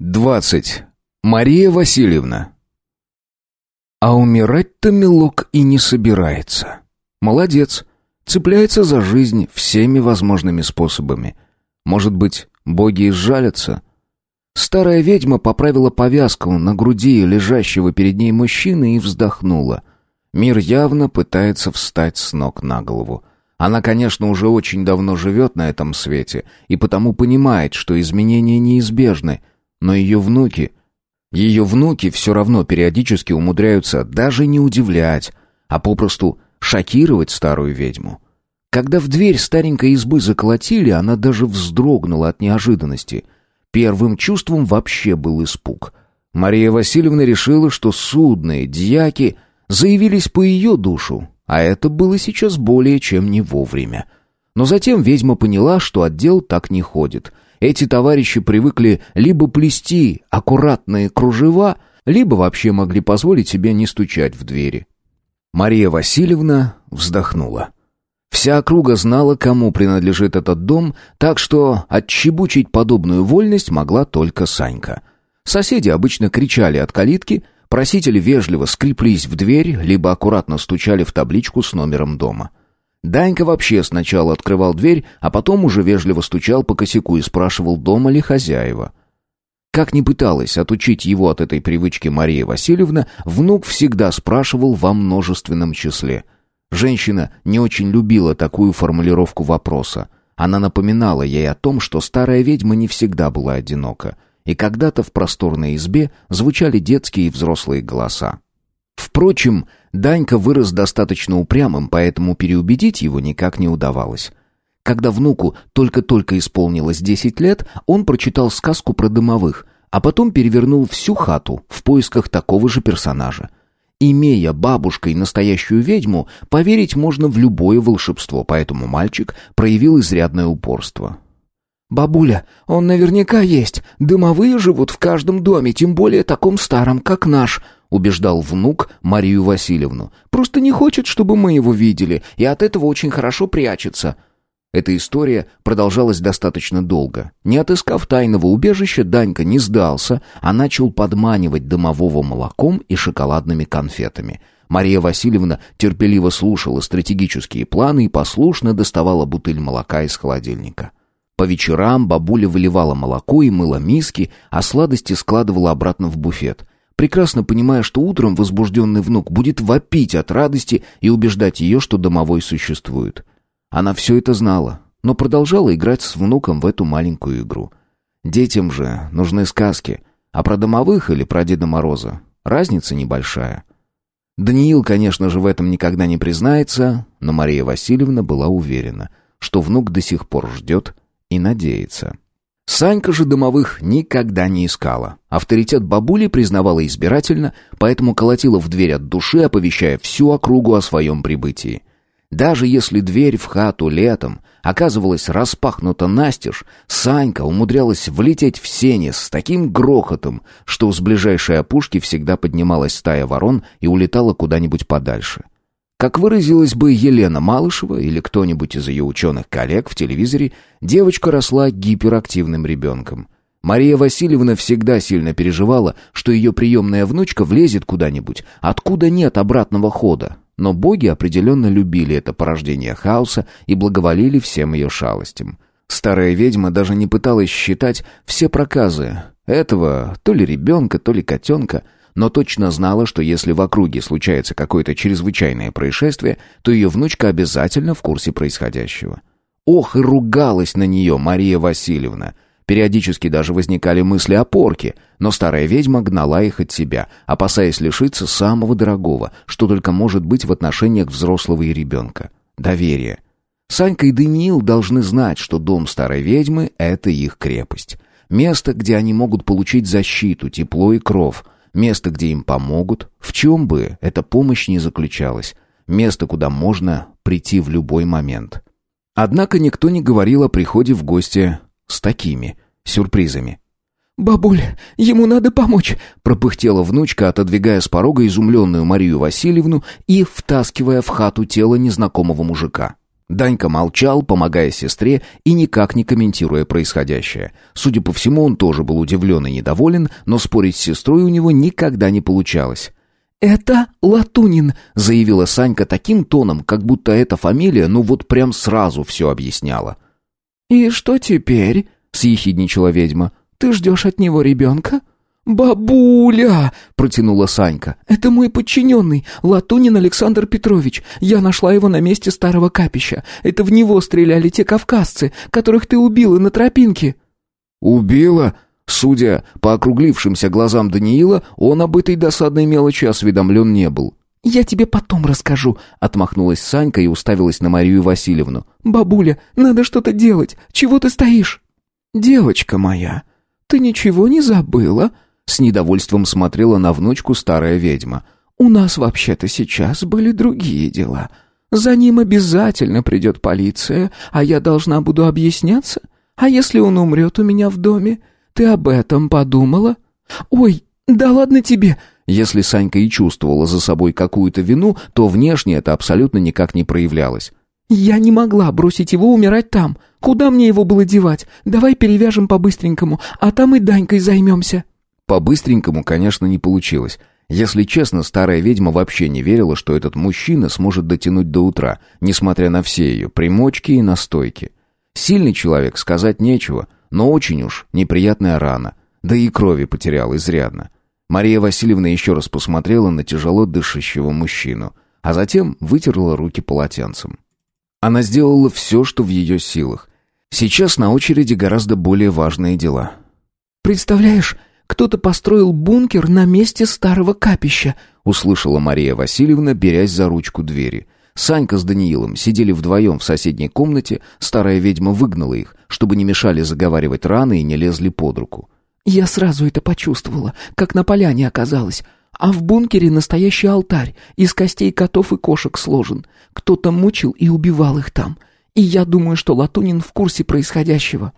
20. Мария Васильевна. А умирать-то Милок и не собирается. Молодец. Цепляется за жизнь всеми возможными способами. Может быть, боги изжалятся? Старая ведьма поправила повязку на груди лежащего перед ней мужчины и вздохнула. Мир явно пытается встать с ног на голову. Она, конечно, уже очень давно живет на этом свете и потому понимает, что изменения неизбежны, но ее внуки... Ее внуки все равно периодически умудряются даже не удивлять, а попросту шокировать старую ведьму. Когда в дверь старенькой избы заколотили, она даже вздрогнула от неожиданности — Первым чувством вообще был испуг. Мария Васильевна решила, что судные дьяки заявились по ее душу, а это было сейчас более чем не вовремя. Но затем ведьма поняла, что отдел так не ходит. Эти товарищи привыкли либо плести аккуратные кружева, либо вообще могли позволить себе не стучать в двери. Мария Васильевна вздохнула. Вся округа знала, кому принадлежит этот дом, так что отчебучить подобную вольность могла только Санька. Соседи обычно кричали от калитки, просители вежливо скреплись в дверь, либо аккуратно стучали в табличку с номером дома. Данька вообще сначала открывал дверь, а потом уже вежливо стучал по косяку и спрашивал, дома ли хозяева. Как ни пыталась отучить его от этой привычки Мария Васильевна, внук всегда спрашивал во множественном числе — Женщина не очень любила такую формулировку вопроса. Она напоминала ей о том, что старая ведьма не всегда была одинока, и когда-то в просторной избе звучали детские и взрослые голоса. Впрочем, Данька вырос достаточно упрямым, поэтому переубедить его никак не удавалось. Когда внуку только-только исполнилось десять лет, он прочитал сказку про домовых, а потом перевернул всю хату в поисках такого же персонажа — Имея бабушкой настоящую ведьму, поверить можно в любое волшебство, поэтому мальчик проявил изрядное упорство. «Бабуля, он наверняка есть. Дымовые живут в каждом доме, тем более таком старом, как наш», — убеждал внук Марию Васильевну. «Просто не хочет, чтобы мы его видели, и от этого очень хорошо прячется». Эта история продолжалась достаточно долго. Не отыскав тайного убежища, Данька не сдался, а начал подманивать домового молоком и шоколадными конфетами. Мария Васильевна терпеливо слушала стратегические планы и послушно доставала бутыль молока из холодильника. По вечерам бабуля выливала молоко и мыла миски, а сладости складывала обратно в буфет прекрасно понимая, что утром возбужденный внук будет вопить от радости и убеждать ее, что домовой существует. Она все это знала, но продолжала играть с внуком в эту маленькую игру. Детям же нужны сказки, а про домовых или про Деда Мороза разница небольшая. Даниил, конечно же, в этом никогда не признается, но Мария Васильевна была уверена, что внук до сих пор ждет и надеется. Санька же домовых никогда не искала. Авторитет бабули признавала избирательно, поэтому колотила в дверь от души, оповещая всю округу о своем прибытии. Даже если дверь в хату летом оказывалась распахнута настежь, Санька умудрялась влететь в сене с таким грохотом, что с ближайшей опушки всегда поднималась стая ворон и улетала куда-нибудь подальше. Как выразилась бы Елена Малышева или кто-нибудь из ее ученых-коллег в телевизоре, девочка росла гиперактивным ребенком. Мария Васильевна всегда сильно переживала, что ее приемная внучка влезет куда-нибудь, откуда нет обратного хода, но боги определенно любили это порождение хаоса и благоволили всем ее шалостям. Старая ведьма даже не пыталась считать все проказы этого то ли ребенка, то ли котенка, но точно знала, что если в округе случается какое-то чрезвычайное происшествие, то ее внучка обязательно в курсе происходящего. Ох, и ругалась на нее Мария Васильевна — Периодически даже возникали мысли о порке, но старая ведьма гнала их от себя, опасаясь лишиться самого дорогого, что только может быть в отношениях взрослого и ребенка — доверия. Санька и Даниил должны знать, что дом старой ведьмы — это их крепость. Место, где они могут получить защиту, тепло и кров. Место, где им помогут, в чем бы эта помощь ни заключалась. Место, куда можно прийти в любой момент. Однако никто не говорил о приходе в гости с такими сюрпризами. «Бабуля, ему надо помочь!» — пропыхтела внучка, отодвигая с порога изумленную Марию Васильевну и втаскивая в хату тело незнакомого мужика. Данька молчал, помогая сестре и никак не комментируя происходящее. Судя по всему, он тоже был удивлен и недоволен, но спорить с сестрой у него никогда не получалось. «Это Латунин», — заявила Санька таким тоном, как будто эта фамилия ну вот прям сразу все объясняла. «И что теперь?» — съехидничала ведьма. «Ты ждешь от него ребенка?» «Бабуля!» — протянула Санька. «Это мой подчиненный, Латунин Александр Петрович. Я нашла его на месте старого капища. Это в него стреляли те кавказцы, которых ты убила на тропинке». «Убила?» Судя по округлившимся глазам Даниила, он об этой досадной мелочи осведомлен не был. «Я тебе потом расскажу», — отмахнулась Санька и уставилась на Марию Васильевну. «Бабуля, надо что-то делать. Чего ты стоишь?» «Девочка моя, ты ничего не забыла?» С недовольством смотрела на внучку старая ведьма. «У нас вообще-то сейчас были другие дела. За ним обязательно придет полиция, а я должна буду объясняться. А если он умрет у меня в доме? Ты об этом подумала? Ой, да ладно тебе!» Если Санька и чувствовала за собой какую-то вину, то внешне это абсолютно никак не проявлялось. «Я не могла бросить его умирать там. Куда мне его было девать? Давай перевяжем по-быстренькому, а там и Данькой займемся». По-быстренькому, конечно, не получилось. Если честно, старая ведьма вообще не верила, что этот мужчина сможет дотянуть до утра, несмотря на все ее примочки и настойки. Сильный человек, сказать нечего, но очень уж неприятная рана, да и крови потерял изрядно. Мария Васильевна еще раз посмотрела на тяжело дышащего мужчину, а затем вытерла руки полотенцем. Она сделала все, что в ее силах. Сейчас на очереди гораздо более важные дела. «Представляешь, кто-то построил бункер на месте старого капища», услышала Мария Васильевна, берясь за ручку двери. Санька с Даниилом сидели вдвоем в соседней комнате, старая ведьма выгнала их, чтобы не мешали заговаривать раны и не лезли под руку. «Я сразу это почувствовала, как на поляне оказалось. А в бункере настоящий алтарь, из костей котов и кошек сложен. Кто-то мучил и убивал их там. И я думаю, что Латунин в курсе происходящего».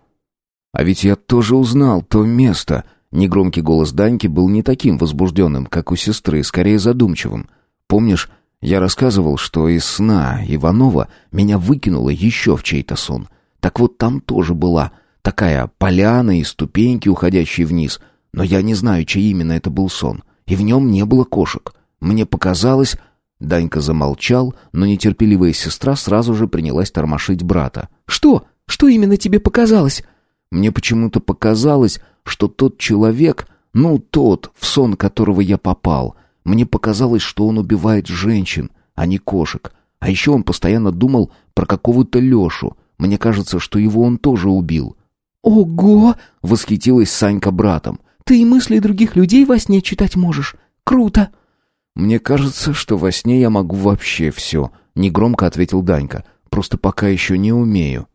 «А ведь я тоже узнал то место». Негромкий голос Даньки был не таким возбужденным, как у сестры, скорее задумчивым. «Помнишь, я рассказывал, что из сна Иванова меня выкинуло еще в чей-то сон. Так вот там тоже была такая поляна и ступеньки, уходящие вниз. Но я не знаю, чей именно это был сон и в нем не было кошек. Мне показалось...» Данька замолчал, но нетерпеливая сестра сразу же принялась тормошить брата. «Что? Что именно тебе показалось?» «Мне почему-то показалось, что тот человек, ну, тот, в сон которого я попал, мне показалось, что он убивает женщин, а не кошек. А еще он постоянно думал про какого-то Лешу. Мне кажется, что его он тоже убил». «Ого!» — восхитилась Санька братом. Ты и мысли других людей во сне читать можешь. Круто!» «Мне кажется, что во сне я могу вообще все», — негромко ответил Данька. «Просто пока еще не умею».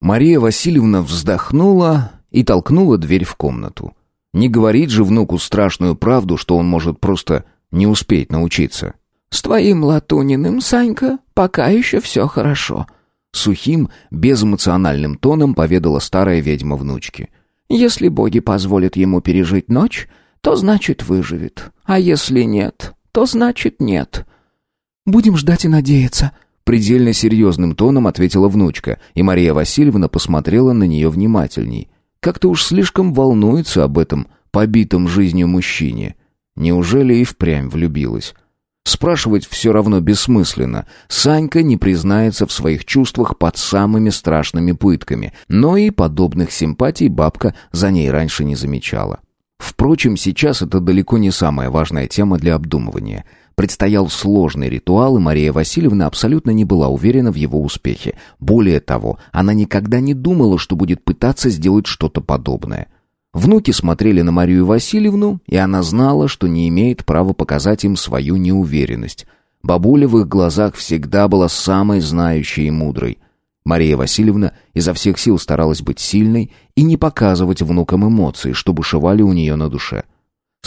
Мария Васильевна вздохнула и толкнула дверь в комнату. Не говорит же внуку страшную правду, что он может просто не успеть научиться. «С твоим Латуниным, Санька, пока еще все хорошо», — сухим, безэмоциональным тоном поведала старая ведьма внучке. Если боги позволят ему пережить ночь, то значит выживет. А если нет, то значит нет. Будем ждать и надеяться, предельно серьезным тоном ответила внучка, и Мария Васильевна посмотрела на нее внимательней. Как-то уж слишком волнуется об этом побитом жизнью мужчине. Неужели и впрямь влюбилась? Спрашивать все равно бессмысленно. Санька не признается в своих чувствах под самыми страшными пытками, но и подобных симпатий бабка за ней раньше не замечала. Впрочем, сейчас это далеко не самая важная тема для обдумывания. Предстоял сложный ритуал, и Мария Васильевна абсолютно не была уверена в его успехе. Более того, она никогда не думала, что будет пытаться сделать что-то подобное – Внуки смотрели на Марию Васильевну, и она знала, что не имеет права показать им свою неуверенность. Бабуля в их глазах всегда была самой знающей и мудрой. Мария Васильевна изо всех сил старалась быть сильной и не показывать внукам эмоции, что бушевали у нее на душе.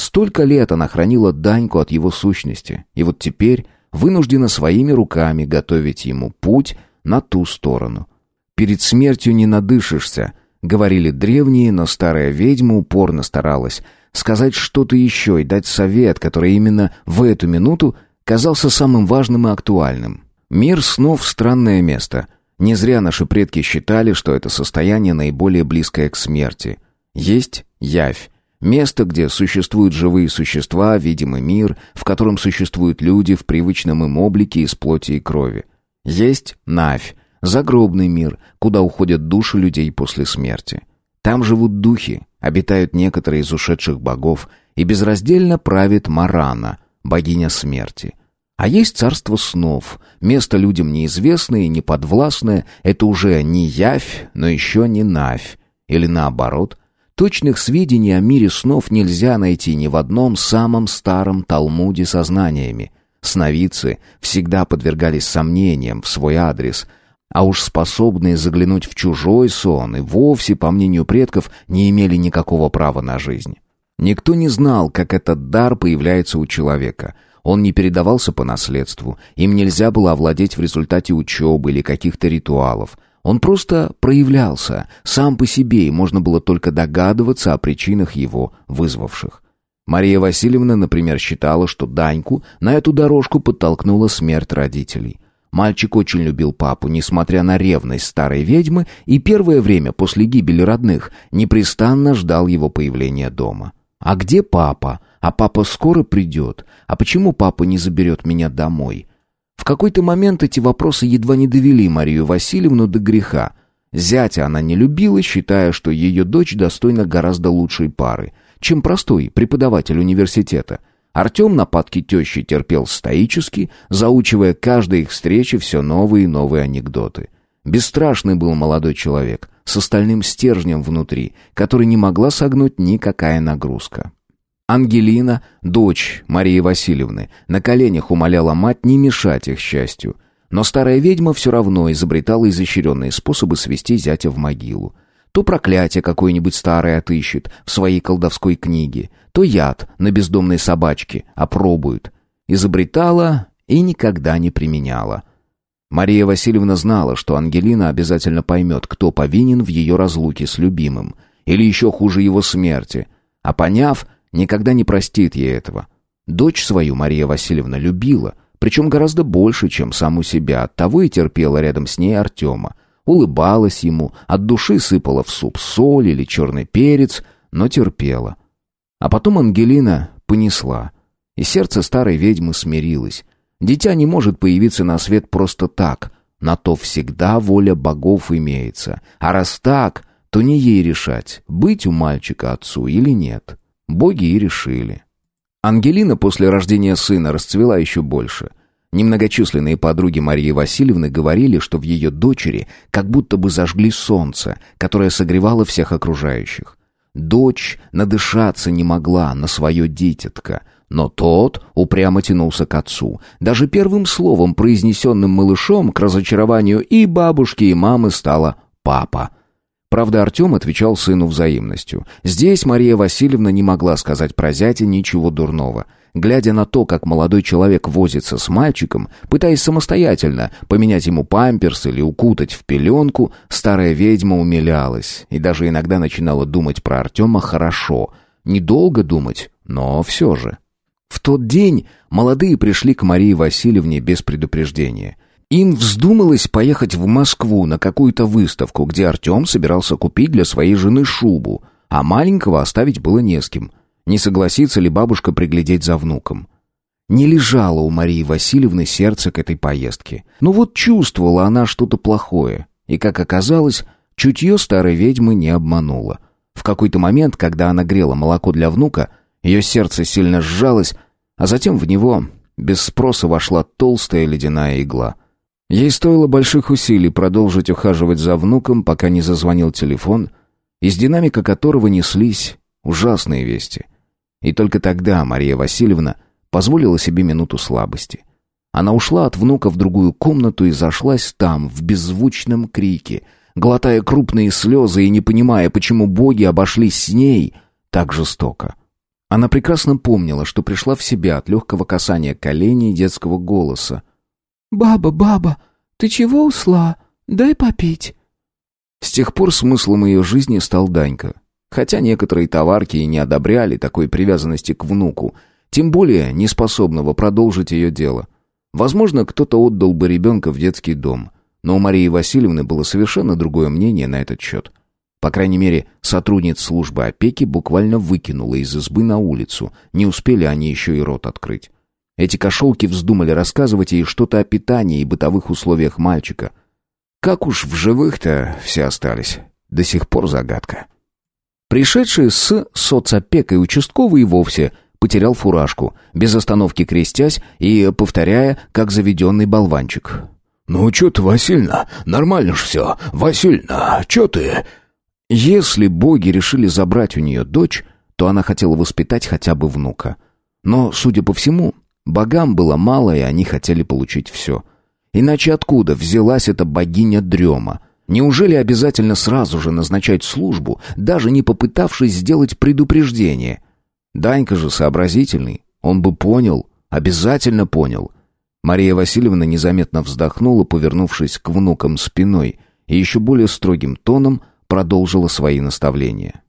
Столько лет она хранила Даньку от его сущности, и вот теперь вынуждена своими руками готовить ему путь на ту сторону. Перед смертью не надышишься, Говорили древние, но старая ведьма упорно старалась сказать что-то еще и дать совет, который именно в эту минуту казался самым важным и актуальным. Мир снов — странное место. Не зря наши предки считали, что это состояние наиболее близкое к смерти. Есть явь. Место, где существуют живые существа, видимый мир, в котором существуют люди в привычном им облике из плоти и крови. Есть Навь, загробный мир, куда уходят души людей после смерти. Там живут духи, обитают некоторые из ушедших богов, и безраздельно правит Марана, богиня смерти. А есть царство снов, место людям неизвестное и неподвластное, это уже не явь, но еще не навь, или наоборот. Точных сведений о мире снов нельзя найти ни в одном самом старом Талмуде со знаниями. Сновидцы всегда подвергались сомнениям в свой адрес, а уж способные заглянуть в чужой сон и вовсе, по мнению предков, не имели никакого права на жизнь. Никто не знал, как этот дар появляется у человека. Он не передавался по наследству, им нельзя было овладеть в результате учебы или каких-то ритуалов. Он просто проявлялся, сам по себе, и можно было только догадываться о причинах его вызвавших. Мария Васильевна, например, считала, что Даньку на эту дорожку подтолкнула смерть родителей. Мальчик очень любил папу, несмотря на ревность старой ведьмы, и первое время после гибели родных непрестанно ждал его появления дома. «А где папа? А папа скоро придет? А почему папа не заберет меня домой?» В какой-то момент эти вопросы едва не довели Марию Васильевну до греха. Зятя она не любила, считая, что ее дочь достойна гораздо лучшей пары, чем простой преподаватель университета. Артем нападки тещи терпел стоически, заучивая каждой их встрече все новые и новые анекдоты. Бесстрашный был молодой человек, с остальным стержнем внутри, который не могла согнуть никакая нагрузка. Ангелина, дочь Марии Васильевны, на коленях умоляла мать не мешать их счастью. Но старая ведьма все равно изобретала изощренные способы свести зятя в могилу. То проклятие какое-нибудь старое отыщет в своей колдовской книге, то яд на бездомной собачке опробует. Изобретала и никогда не применяла. Мария Васильевна знала, что Ангелина обязательно поймет, кто повинен в ее разлуке с любимым, или еще хуже его смерти, а поняв, никогда не простит ей этого. Дочь свою Мария Васильевна любила, причем гораздо больше, чем саму себя, оттого и терпела рядом с ней Артема. Улыбалась ему, от души сыпала в суп соль или черный перец, но терпела. А потом Ангелина понесла, и сердце старой ведьмы смирилось. Дитя не может появиться на свет просто так. На то всегда воля богов имеется. А раз так, то не ей решать, быть у мальчика отцу или нет. Боги и решили. Ангелина после рождения сына расцвела еще больше. Немногочисленные подруги Марии Васильевны говорили, что в ее дочери как будто бы зажгли солнце, которое согревало всех окружающих. Дочь надышаться не могла на свое дитятко, но тот упрямо тянулся к отцу. Даже первым словом, произнесенным малышом, к разочарованию и бабушки, и мамы стало «папа». Правда, Артем отвечал сыну взаимностью. Здесь Мария Васильевна не могла сказать про зятя ничего дурного. Глядя на то, как молодой человек возится с мальчиком, пытаясь самостоятельно поменять ему памперс или укутать в пеленку, старая ведьма умилялась и даже иногда начинала думать про Артема хорошо. Недолго думать, но все же. В тот день молодые пришли к Марии Васильевне без предупреждения. Им вздумалось поехать в Москву на какую-то выставку, где Артем собирался купить для своей жены шубу, а маленького оставить было не с кем. Не согласится ли бабушка приглядеть за внуком? Не лежало у Марии Васильевны сердце к этой поездке. Но вот чувствовала она что-то плохое. И, как оказалось, чутье старой ведьмы не обмануло. В какой-то момент, когда она грела молоко для внука, ее сердце сильно сжалось, а затем в него без спроса вошла толстая ледяная игла. Ей стоило больших усилий продолжить ухаживать за внуком, пока не зазвонил телефон, из динамика которого неслись ужасные вести. И только тогда Мария Васильевна позволила себе минуту слабости. Она ушла от внука в другую комнату и зашлась там, в беззвучном крике, глотая крупные слезы и не понимая, почему боги обошлись с ней так жестоко. Она прекрасно помнила, что пришла в себя от легкого касания коленей детского голоса. «Баба, баба, ты чего усла? Дай попить». С тех пор смыслом ее жизни стал Данька. Хотя некоторые товарки и не одобряли такой привязанности к внуку, тем более неспособного продолжить ее дело. Возможно, кто-то отдал бы ребенка в детский дом, но у Марии Васильевны было совершенно другое мнение на этот счет. По крайней мере, сотрудниц службы опеки буквально выкинула из избы на улицу, не успели они еще и рот открыть. Эти кошелки вздумали рассказывать ей что-то о питании и бытовых условиях мальчика. Как уж в живых-то все остались, до сих пор загадка. Пришедший с соцопекой участковый вовсе потерял фуражку, без остановки крестясь и повторяя, как заведенный болванчик. «Ну, чё ты, Васильна? Нормально ж всё. Васильна, чё ты?» Если боги решили забрать у нее дочь, то она хотела воспитать хотя бы внука. Но, судя по всему, богам было мало, и они хотели получить все. Иначе откуда взялась эта богиня дрема? Неужели обязательно сразу же назначать службу, даже не попытавшись сделать предупреждение? Данька же сообразительный, он бы понял, обязательно понял. Мария Васильевна незаметно вздохнула, повернувшись к внукам спиной, и еще более строгим тоном продолжила свои наставления.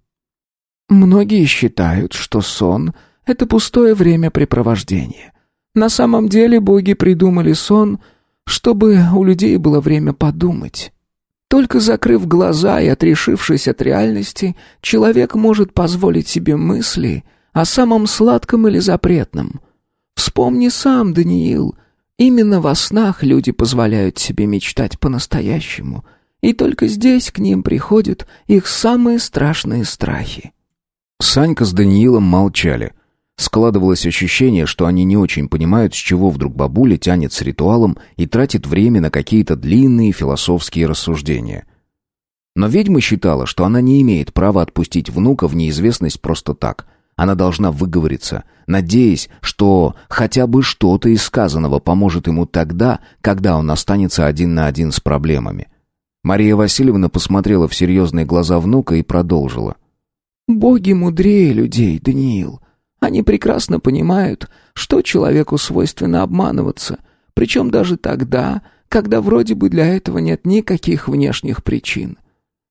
«Многие считают, что сон — это пустое времяпрепровождение. На самом деле боги придумали сон, чтобы у людей было время подумать». Только закрыв глаза и отрешившись от реальности, человек может позволить себе мысли о самом сладком или запретном. Вспомни сам, Даниил, именно во снах люди позволяют себе мечтать по-настоящему, и только здесь к ним приходят их самые страшные страхи. Санька с Даниилом молчали. Складывалось ощущение, что они не очень понимают, с чего вдруг бабуля тянет с ритуалом и тратит время на какие-то длинные философские рассуждения. Но ведьма считала, что она не имеет права отпустить внука в неизвестность просто так — она должна выговориться, надеясь, что хотя бы что-то из сказанного поможет ему тогда, когда он останется один на один с проблемами. Мария Васильевна посмотрела в серьезные глаза внука и продолжила. «Боги мудрее людей, Даниил. Они прекрасно понимают, что человеку свойственно обманываться, причем даже тогда, когда вроде бы для этого нет никаких внешних причин.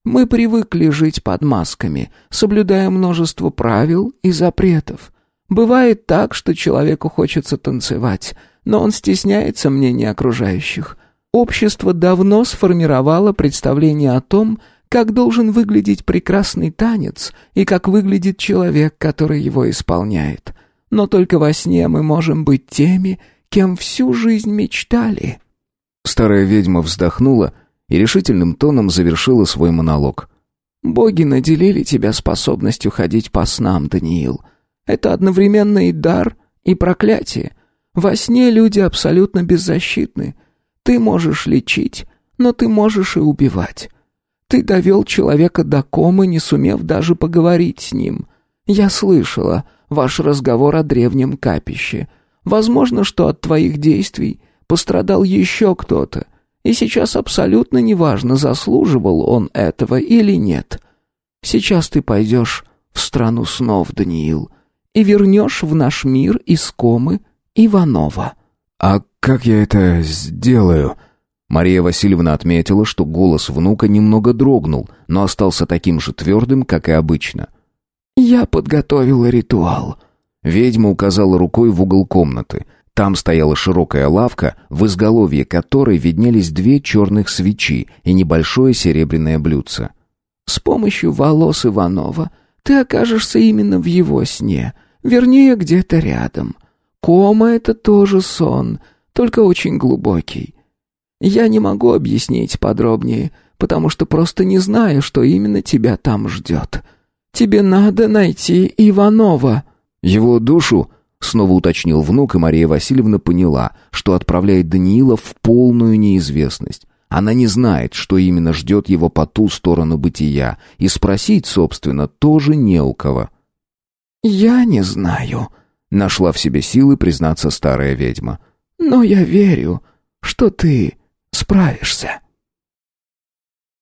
Мы привыкли жить под масками, соблюдая множество правил и запретов. Бывает так, что человеку хочется танцевать, но он стесняется мнения окружающих. Общество давно сформировало представление о том, как должен выглядеть прекрасный танец и как выглядит человек, который его исполняет. Но только во сне мы можем быть теми, кем всю жизнь мечтали». Старая ведьма вздохнула и решительным тоном завершила свой монолог. «Боги наделили тебя способностью ходить по снам, Даниил. Это одновременно и дар, и проклятие. Во сне люди абсолютно беззащитны. Ты можешь лечить, но ты можешь и убивать. Ты довел человека до комы, не сумев даже поговорить с ним. Я слышала ваш разговор о древнем капище. Возможно, что от твоих действий пострадал еще кто-то, и сейчас абсолютно неважно, заслуживал он этого или нет. Сейчас ты пойдешь в страну снов, Даниил, и вернешь в наш мир из комы Иванова». «А как я это сделаю?» Мария Васильевна отметила, что голос внука немного дрогнул, но остался таким же твердым, как и обычно. «Я подготовила ритуал». Ведьма указала рукой в угол комнаты — там стояла широкая лавка, в изголовье которой виднелись две черных свечи и небольшое серебряное блюдце. «С помощью волос Иванова ты окажешься именно в его сне, вернее, где-то рядом. Кома — это тоже сон, только очень глубокий. Я не могу объяснить подробнее, потому что просто не знаю, что именно тебя там ждет. Тебе надо найти Иванова». «Его душу?» Снова уточнил внук, и Мария Васильевна поняла, что отправляет Даниила в полную неизвестность. Она не знает, что именно ждет его по ту сторону бытия, и спросить, собственно, тоже не у кого. «Я не знаю», — нашла в себе силы признаться старая ведьма. «Но я верю, что ты справишься».